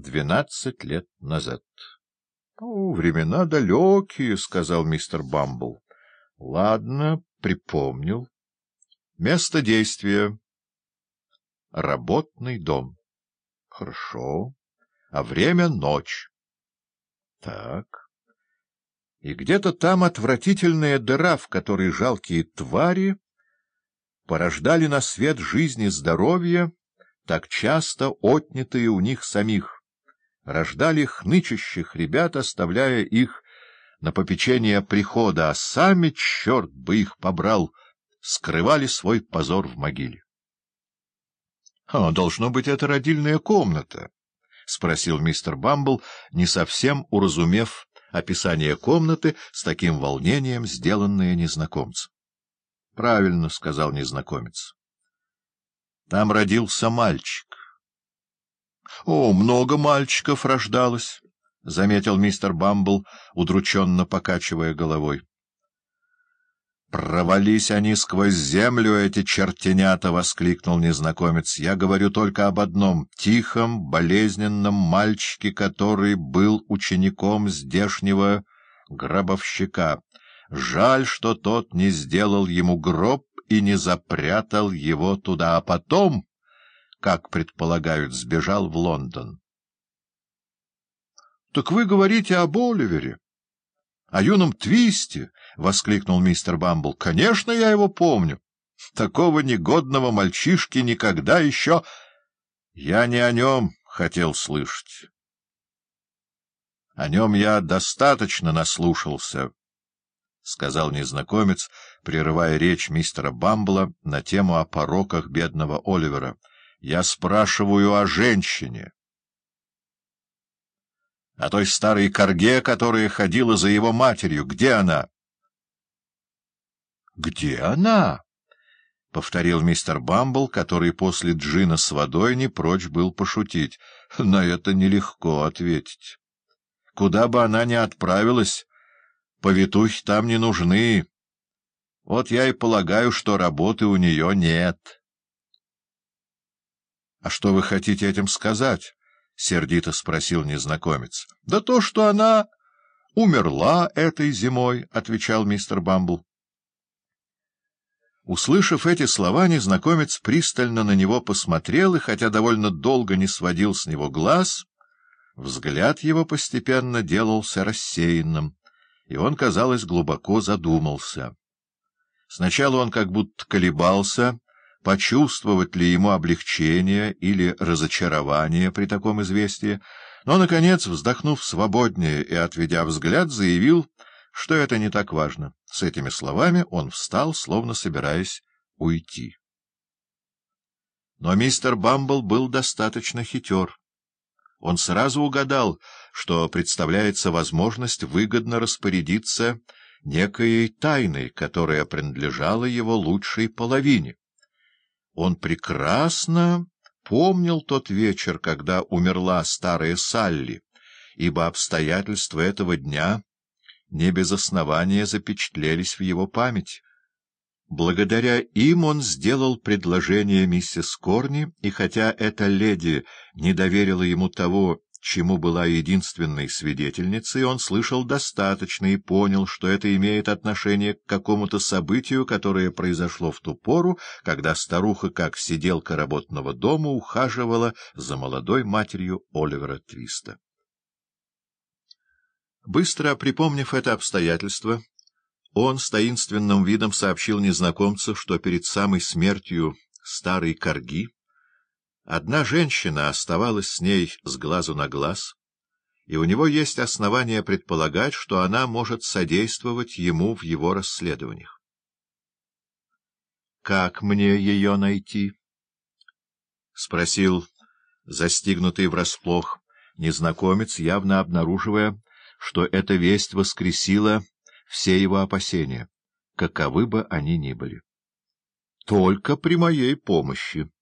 двенадцать лет назад. — Ну, времена далекие, — сказал мистер Бамбл. — Ладно, припомнил. Место действия — работный дом. — Хорошо. А время — ночь. — Так. И где-то там отвратительная дыра, в которой жалкие твари порождали на свет жизни здоровье, так часто отнятые у них самих, рождали хнычащих ребят, оставляя их на попечение прихода, а сами, черт бы их побрал, скрывали свой позор в могиле. — А, должно быть, это родильная комната, — спросил мистер Бамбл, не совсем уразумев описание комнаты с таким волнением, сделанное незнакомцем. — Правильно, — сказал незнакомец. — Там родился мальчик. — О, много мальчиков рождалось, — заметил мистер Бамбл, удрученно покачивая головой. — Провались они сквозь землю, эти чертенята! — воскликнул незнакомец. — Я говорю только об одном — тихом, болезненном мальчике, который был учеником здешнего гробовщика. Жаль, что тот не сделал ему гроб и не запрятал его туда, а потом, как предполагают, сбежал в Лондон. — Так вы говорите об Оливере? — О юном Твисте? — воскликнул мистер Бамбл. — Конечно, я его помню. Такого негодного мальчишки никогда еще... Я не о нем хотел слышать. О нем я достаточно наслушался, — сказал незнакомец, прерывая речь мистера Бамбла на тему о пороках бедного Оливера. — Я спрашиваю о женщине. — О той старой корге, которая ходила за его матерью. Где она? — Где она? — повторил мистер Бамбл, который после джина с водой не прочь был пошутить. На это нелегко ответить. Куда бы она ни отправилась... Повитухи там не нужны. Вот я и полагаю, что работы у нее нет. — А что вы хотите этим сказать? — сердито спросил незнакомец. — Да то, что она умерла этой зимой, — отвечал мистер Бамбл. Услышав эти слова, незнакомец пристально на него посмотрел и, хотя довольно долго не сводил с него глаз, взгляд его постепенно делался рассеянным и он, казалось, глубоко задумался. Сначала он как будто колебался, почувствовать ли ему облегчение или разочарование при таком известии, но, наконец, вздохнув свободнее и отведя взгляд, заявил, что это не так важно. С этими словами он встал, словно собираясь уйти. Но мистер Бамбл был достаточно хитер. Он сразу угадал, что представляется возможность выгодно распорядиться некой тайной, которая принадлежала его лучшей половине. Он прекрасно помнил тот вечер, когда умерла старая Салли, ибо обстоятельства этого дня не без основания запечатлелись в его памяти. Благодаря им он сделал предложение миссис Корни, и хотя эта леди не доверила ему того, чему была единственной свидетельницей, он слышал достаточно и понял, что это имеет отношение к какому-то событию, которое произошло в ту пору, когда старуха, как сиделка работного дома, ухаживала за молодой матерью Оливера Твиста. Быстро припомнив это обстоятельство, он с таинственным видом сообщил незнакомцу, что перед самой смертью старой корги одна женщина оставалась с ней с глазу на глаз, и у него есть основания предполагать, что она может содействовать ему в его расследованиях. — Как мне ее найти? — спросил застигнутый врасплох незнакомец, явно обнаруживая, что эта весть воскресила все его опасения, каковы бы они ни были. — Только при моей помощи, —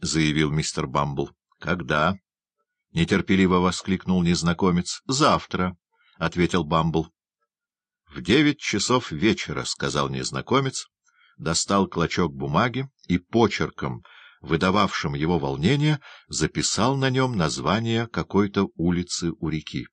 заявил мистер Бамбл. — Когда? — нетерпеливо воскликнул незнакомец. — Завтра, — ответил Бамбл. — В девять часов вечера, — сказал незнакомец, достал клочок бумаги и почерком, выдававшем его волнение, записал на нем название какой-то улицы у реки.